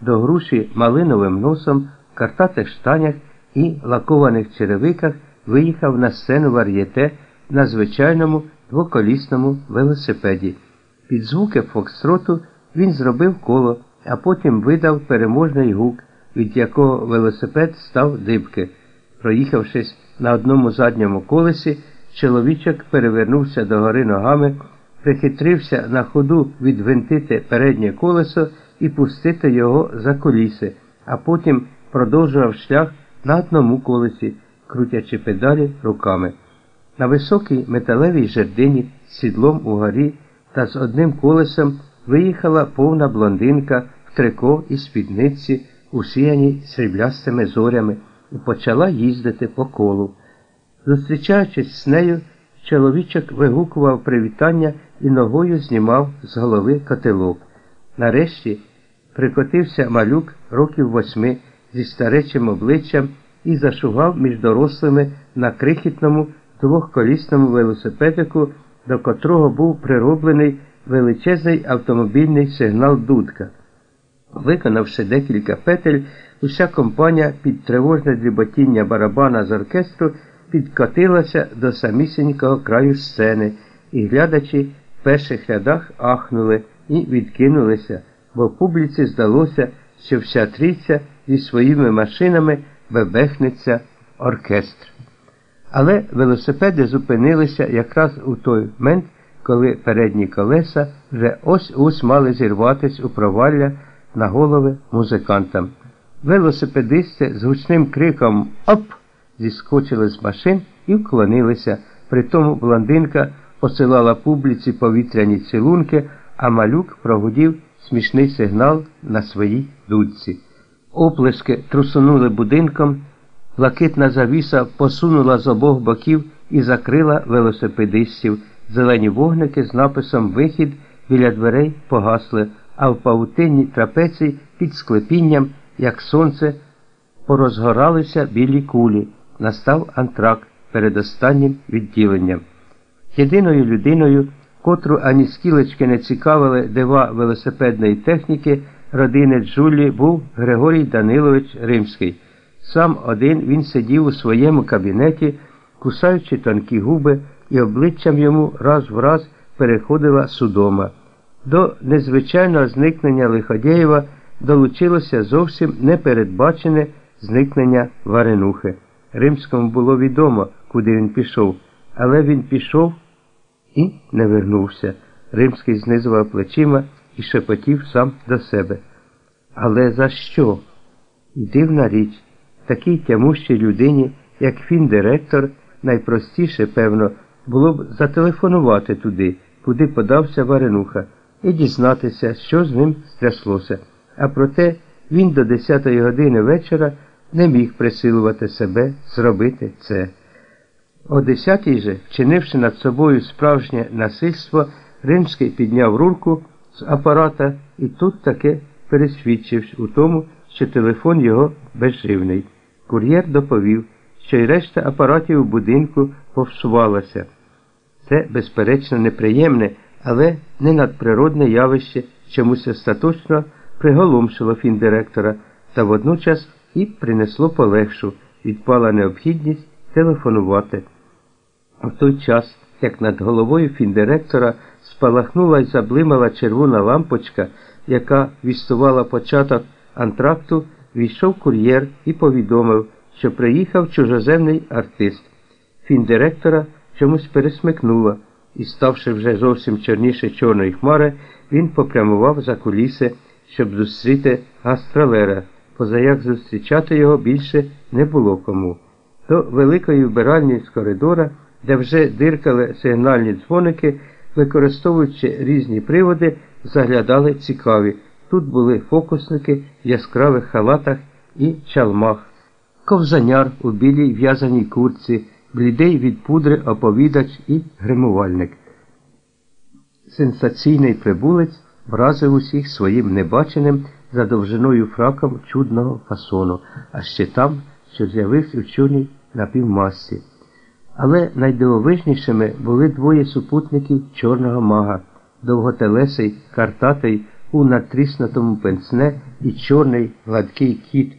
до груші малиновим носом, картатих штанях і лакованих черевиках виїхав на сцену вар'єте на звичайному двоколісному велосипеді. Під звуки фокстроту він зробив коло, а потім видав переможний гук, від якого велосипед став дибки. Проїхавшись на одному задньому колесі, чоловічок перевернувся догори ногами, прихитрився на ходу відвинтити переднє колесо і пустити його за коліси, а потім продовжував шлях на одному колесі, крутячи педалі руками. На високій металевій жердині з сідлом угорі та з одним колесом виїхала повна блондинка в трико і спідниці, усіяній сріблястими зорями, і почала їздити по колу. Зустрічаючись з нею, чоловічок вигукував привітання і ногою знімав з голови котелок. Нарешті прикотився малюк років восьми зі старечим обличчям і зашугав між дорослими на крихітному двохколісному велосипедику, до котрого був прироблений величезний автомобільний сигнал дудка. Виконавши декілька петель, уся компанія під тривожне дріботіння барабана з оркестру підкотилася до самісінького краю сцени, і глядачі в перших рядах ахнули і відкинулися, бо публіці здалося, що вся трійця зі своїми машинами бебехнеться оркестр. Але велосипеди зупинилися якраз у той момент, коли передні колеса вже ось ось мали зірватись у провалля на голови музикантам. Велосипедисти з гучним криком Оп! зіскочили з машин і вклонилися. Притому блондинка посилала публіці повітряні цілунки, а малюк прогудів смішний сигнал на своїй дудці. Оплески трусунули будинком, блакитна завіса посунула з обох боків і закрила велосипедистів. Зелені вогники з написом Вихід біля дверей погасли, а в павутинні трапецій під склепінням, як сонце, порозгоралися білі кулі. Настав антракт перед останнім відділенням. Єдиною людиною, котру ані скілечки не цікавили дива велосипедної техніки родини Джулі, був Григорій Данилович Римський. Сам один він сидів у своєму кабінеті, кусаючи тонкі губи, і обличчям йому раз в раз переходила судома. До незвичайного зникнення Лиходєєва долучилося зовсім непередбачене зникнення Варенухи. Римському було відомо, куди він пішов, але він пішов і не вернувся. Римський знизував плечима і шепотів сам до себе. Але за що? Дивна річ, такій тямущій людині, як фіндиректор, найпростіше, певно, було б зателефонувати туди, куди подався Варенуха, і дізнатися, що з ним стряслося. А проте він до 10 години вечора не міг присилувати себе зробити це. О десятій же, вчинивши над собою справжнє насильство, Римський підняв рурку з апарата і тут таки пересвідчився у тому, що телефон його безживний. Кур'єр доповів, що й решта апаратів у будинку повсувалася. Це, безперечно, неприємне, але не надприродне явище чомусь остаточно приголомшило фіндиректора та водночас і принесло полегшу, відпала необхідність телефонувати. В той час, як над головою фіндиректора спалахнула й заблимала червона лампочка, яка вістувала початок антракту, війшов кур'єр і повідомив, що приїхав чужоземний артист. Фіндиректора чомусь пересмикнула, і, ставши вже зовсім чорніше чорної хмари, він попрямував за куліси, щоб зустріти гастролера позаяк зустрічати його більше не було кому. До великої вбиральні з коридора, де вже диркали сигнальні дзвоники, використовуючи різні приводи, заглядали цікаві. Тут були фокусники в яскравих халатах і чалмах, ковзаняр у білій в'язаній курці, блідий від пудри оповідач і гримувальник. Сенсаційний прибулець вразив усіх своїм небаченим за довжиною фраком чудного фасону, а ще там, що з'явився в чорній напівмасці. Але найдивовижнішими були двоє супутників чорного мага, довготелесий, картатий, у натріснутому пенсне і чорний гладкий кіт